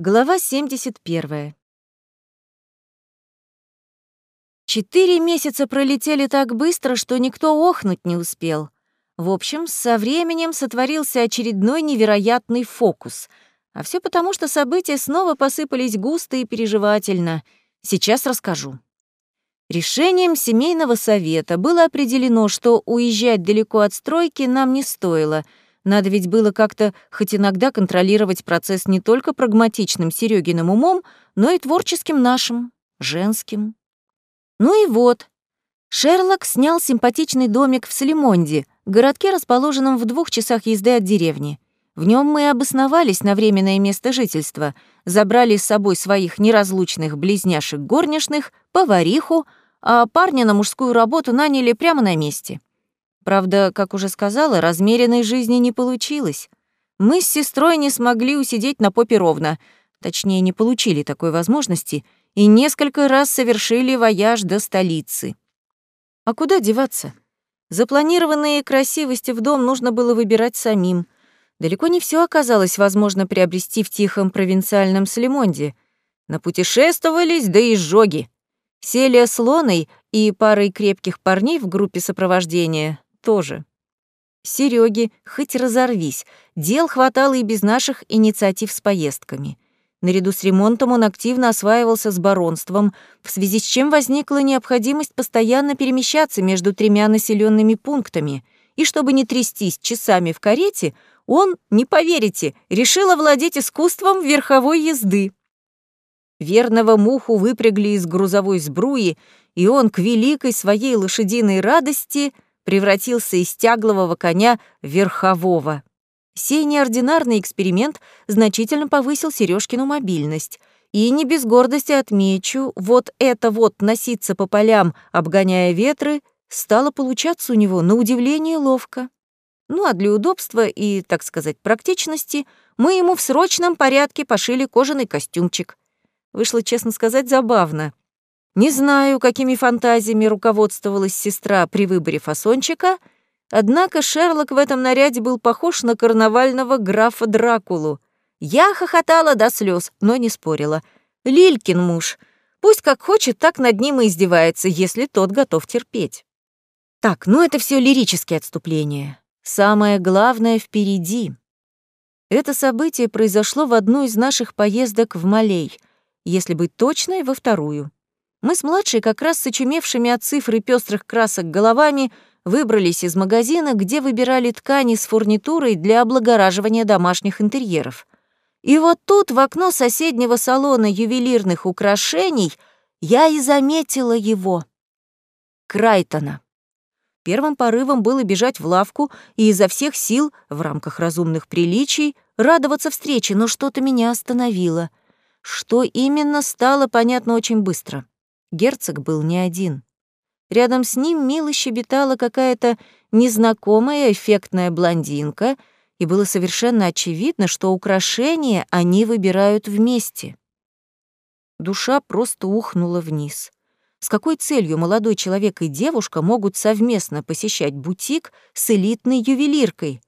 Глава 71. Четыре месяца пролетели так быстро, что никто охнуть не успел. В общем, со временем сотворился очередной невероятный фокус. А все потому, что события снова посыпались густо и переживательно. Сейчас расскажу. Решением семейного совета было определено, что уезжать далеко от стройки нам не стоило — надо ведь было как-то хоть иногда контролировать процесс не только прагматичным Серегиным умом, но и творческим нашим, женским. Ну и вот. Шерлок снял симпатичный домик в Салимонде, городке, расположенном в двух часах езды от деревни. В нем мы обосновались на временное место жительства, забрали с собой своих неразлучных близняшек горничных, повариху, а парня на мужскую работу наняли прямо на месте. Правда, как уже сказала, размеренной жизни не получилось. Мы с сестрой не смогли усидеть на попе ровно, точнее, не получили такой возможности, и несколько раз совершили вояж до столицы. А куда деваться? Запланированные красивости в дом нужно было выбирать самим. Далеко не все оказалось возможно приобрести в тихом провинциальном Слемонде. Напутешествовались до изжоги. Селия с Лоной и парой крепких парней в группе сопровождения тоже. Сереги, хоть разорвись, дел хватало и без наших инициатив с поездками. Наряду с ремонтом он активно осваивался с баронством, в связи с чем возникла необходимость постоянно перемещаться между тремя населенными пунктами. И чтобы не трястись часами в карете, он, не поверите, решил овладеть искусством верховой езды. Верного муху выпрягли из грузовой сбруи, и он к великой своей лошадиной радости — превратился из тяглового коня в верхового. Сей неординарный эксперимент значительно повысил Сережкину мобильность. И не без гордости отмечу, вот это вот носиться по полям, обгоняя ветры, стало получаться у него на удивление ловко. Ну а для удобства и, так сказать, практичности мы ему в срочном порядке пошили кожаный костюмчик. Вышло, честно сказать, забавно. Не знаю, какими фантазиями руководствовалась сестра при выборе фасончика, однако Шерлок в этом наряде был похож на карнавального графа Дракулу. Я хохотала до слез, но не спорила. Лилькин муж. Пусть как хочет, так над ним и издевается, если тот готов терпеть. Так, ну это все лирические отступления. Самое главное впереди. Это событие произошло в одну из наших поездок в Малей, если быть точной, во вторую. Мы с младшей как раз с очумевшими от цифр и пестрых красок головами выбрались из магазина, где выбирали ткани с фурнитурой для облагораживания домашних интерьеров. И вот тут в окно соседнего салона ювелирных украшений я и заметила его. Крайтона. Первым порывом было бежать в лавку и изо всех сил, в рамках разумных приличий, радоваться встрече, но что-то меня остановило. Что именно, стало понятно очень быстро. Герцог был не один. Рядом с ним мило щебетала какая-то незнакомая эффектная блондинка, и было совершенно очевидно, что украшения они выбирают вместе. Душа просто ухнула вниз. С какой целью молодой человек и девушка могут совместно посещать бутик с элитной ювелиркой?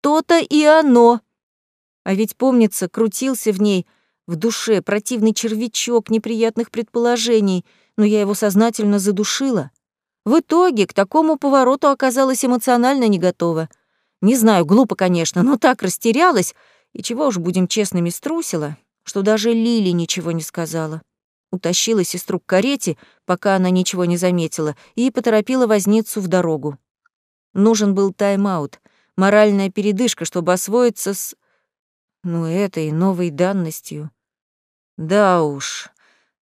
То-то и оно. А ведь, помнится, крутился в ней в душе противный червячок неприятных предположений — но я его сознательно задушила. В итоге к такому повороту оказалась эмоционально не готова. Не знаю, глупо, конечно, но так растерялась, и чего уж будем честными, струсила, что даже Лили ничего не сказала. Утащила сестру к карете, пока она ничего не заметила, и поторопила возницу в дорогу. Нужен был тайм-аут, моральная передышка, чтобы освоиться с... ну, этой новой данностью. Да уж,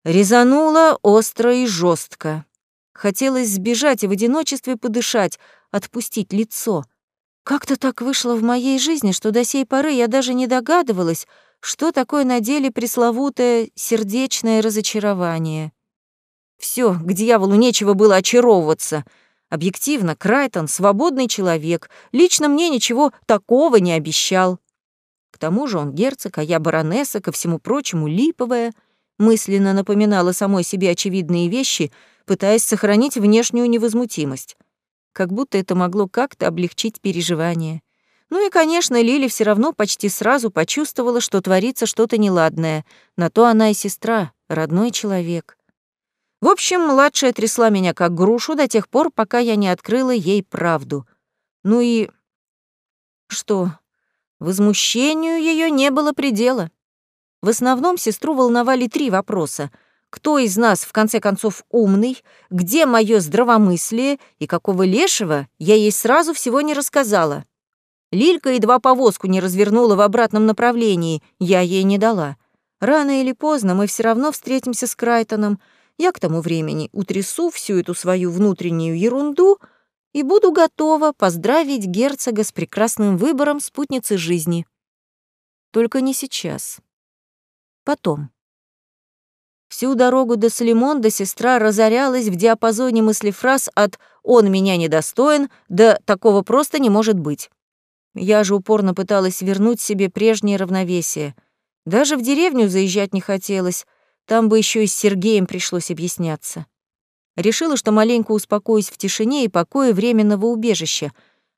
Резануло остро и жестко. Хотелось сбежать и в одиночестве подышать, отпустить лицо. Как-то так вышло в моей жизни, что до сей поры я даже не догадывалась, что такое на деле пресловутое сердечное разочарование. Все, к дьяволу нечего было очаровываться. Объективно, Крайтон — свободный человек, лично мне ничего такого не обещал. К тому же он герцог, а я баронесса, ко всему прочему, липовая — мысленно напоминала самой себе очевидные вещи, пытаясь сохранить внешнюю невозмутимость. Как будто это могло как-то облегчить переживания. Ну и, конечно, Лили все равно почти сразу почувствовала, что творится что-то неладное. На то она и сестра, родной человек. В общем, младшая трясла меня как грушу до тех пор, пока я не открыла ей правду. Ну и... Что? Возмущению ее не было предела. В основном сестру волновали три вопроса. Кто из нас, в конце концов, умный? Где мое здравомыслие? И какого лешего я ей сразу всего не рассказала? Лилька едва повозку не развернула в обратном направлении, я ей не дала. Рано или поздно мы все равно встретимся с Крайтоном — я к тому времени утрясу всю эту свою внутреннюю ерунду и буду готова поздравить герцога с прекрасным выбором спутницы жизни. Только не сейчас. Потом. Всю дорогу до Салимонда сестра разорялась в диапазоне мыслефраз от «он меня недостоин» до «такого просто не может быть». Я же упорно пыталась вернуть себе прежнее равновесие. Даже в деревню заезжать не хотелось, там бы еще и с Сергеем пришлось объясняться. Решила, что маленько успокоюсь в тишине и покое временного убежища,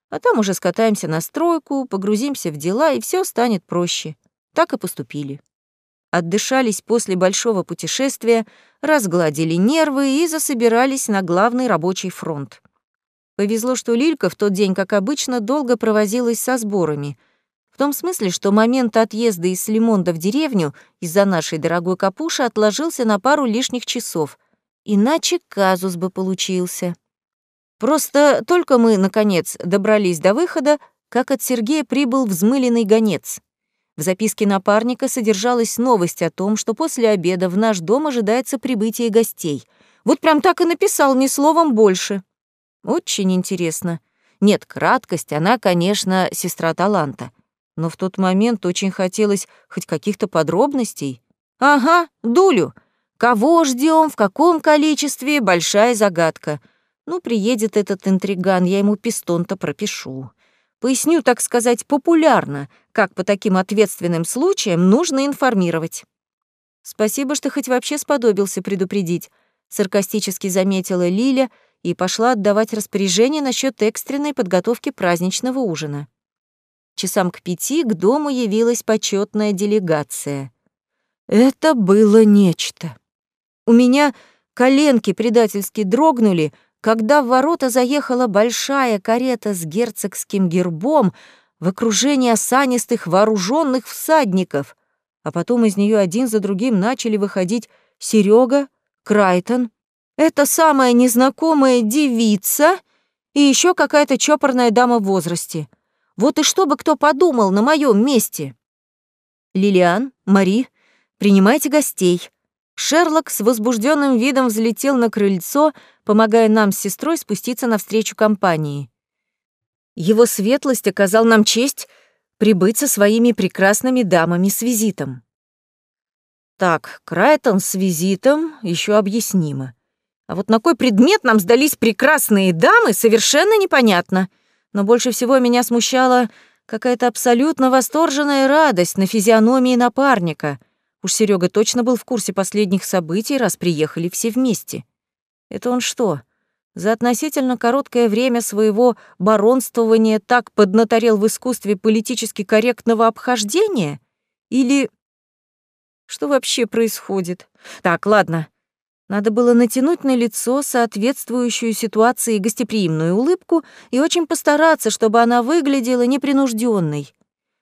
а там уже скатаемся на стройку, погрузимся в дела, и все станет проще. Так и поступили. Отдышались после большого путешествия, разгладили нервы и засобирались на главный рабочий фронт. Повезло, что Лилька в тот день, как обычно, долго провозилась со сборами — в том смысле, что момент отъезда из Лимонда в деревню из-за нашей дорогой капуши отложился на пару лишних часов. Иначе казус бы получился. Просто только мы, наконец, добрались до выхода, как от Сергея прибыл взмыленный гонец. В записке напарника содержалась новость о том, что после обеда в наш дом ожидается прибытие гостей. Вот прям так и написал, ни словом больше. Очень интересно. Нет, краткость, она, конечно, сестра таланта но в тот момент очень хотелось хоть каких-то подробностей. Ага, Дулю. Кого ждем, в каком количестве — большая загадка. Ну, приедет этот интриган, я ему пистон-то пропишу. Поясню, так сказать, популярно, как по таким ответственным случаям нужно информировать. Спасибо, что хоть вообще сподобился предупредить, саркастически заметила Лиля и пошла отдавать распоряжение насчет экстренной подготовки праздничного ужина. Часам к пяти к дому явилась почетная делегация. Это было нечто. У меня коленки предательски дрогнули, когда в ворота заехала большая карета с герцогским гербом в окружении осанистых вооруженных всадников, а потом из нее один за другим начали выходить Серега, Крайтон, эта самая незнакомая девица и еще какая-то чопорная дама в возрасте — вот и что бы кто подумал на моем месте. Лилиан, Мари, принимайте гостей. Шерлок с возбужденным видом взлетел на крыльцо, помогая нам с сестрой спуститься навстречу компании. Его светлость оказал нам честь прибыть со своими прекрасными дамами с визитом. Так, Крайтон с визитом еще объяснимо. А вот на кой предмет нам сдались прекрасные дамы, совершенно непонятно — но больше всего меня смущала какая-то абсолютно восторженная радость на физиономии напарника. Уж Серега точно был в курсе последних событий, раз приехали все вместе. Это он что, за относительно короткое время своего баронствования так поднаторел в искусстве политически корректного обхождения? Или... Что вообще происходит? Так, ладно, надо было натянуть на лицо соответствующую ситуации гостеприимную улыбку и очень постараться, чтобы она выглядела непринужденной.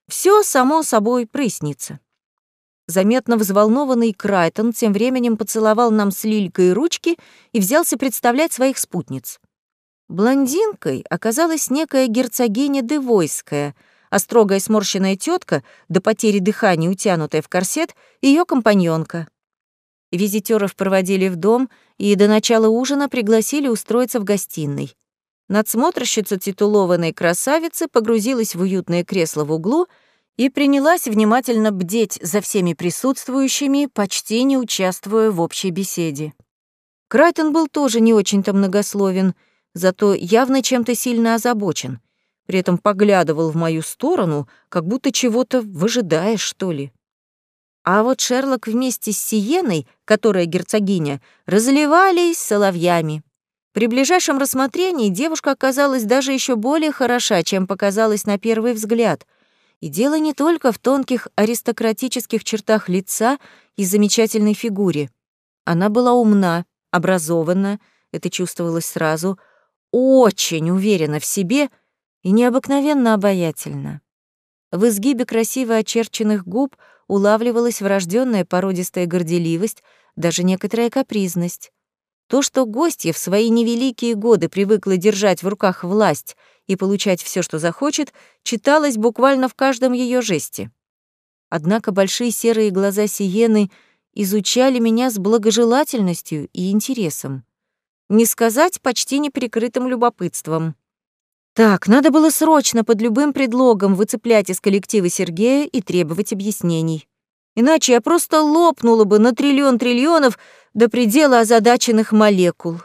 Все само собой прояснится. Заметно взволнованный Крайтон тем временем поцеловал нам с Лилькой ручки и взялся представлять своих спутниц. Блондинкой оказалась некая герцогиня Девойская, а строгая сморщенная тетка, до потери дыхания утянутая в корсет, ее компаньонка — Визитеров проводили в дом и до начала ужина пригласили устроиться в гостиной. Надсмотрщица титулованной красавицы погрузилась в уютное кресло в углу и принялась внимательно бдеть за всеми присутствующими, почти не участвуя в общей беседе. Крайтон был тоже не очень-то многословен, зато явно чем-то сильно озабочен. При этом поглядывал в мою сторону, как будто чего-то выжидая, что ли. А вот Шерлок вместе с Сиеной, которая герцогиня, разливались соловьями. При ближайшем рассмотрении девушка оказалась даже еще более хороша, чем показалось на первый взгляд. И дело не только в тонких аристократических чертах лица и замечательной фигуре. Она была умна, образована, это чувствовалось сразу, очень уверена в себе и необыкновенно обаятельна. В изгибе красиво очерченных губ улавливалась врожденная породистая горделивость, даже некоторая капризность. То, что гостья в свои невеликие годы привыкла держать в руках власть и получать все, что захочет, читалось буквально в каждом ее жесте. Однако большие серые глаза Сиены изучали меня с благожелательностью и интересом. Не сказать почти неприкрытым любопытством. Так, надо было срочно под любым предлогом выцеплять из коллектива Сергея и требовать объяснений. Иначе я просто лопнула бы на триллион триллионов до предела озадаченных молекул.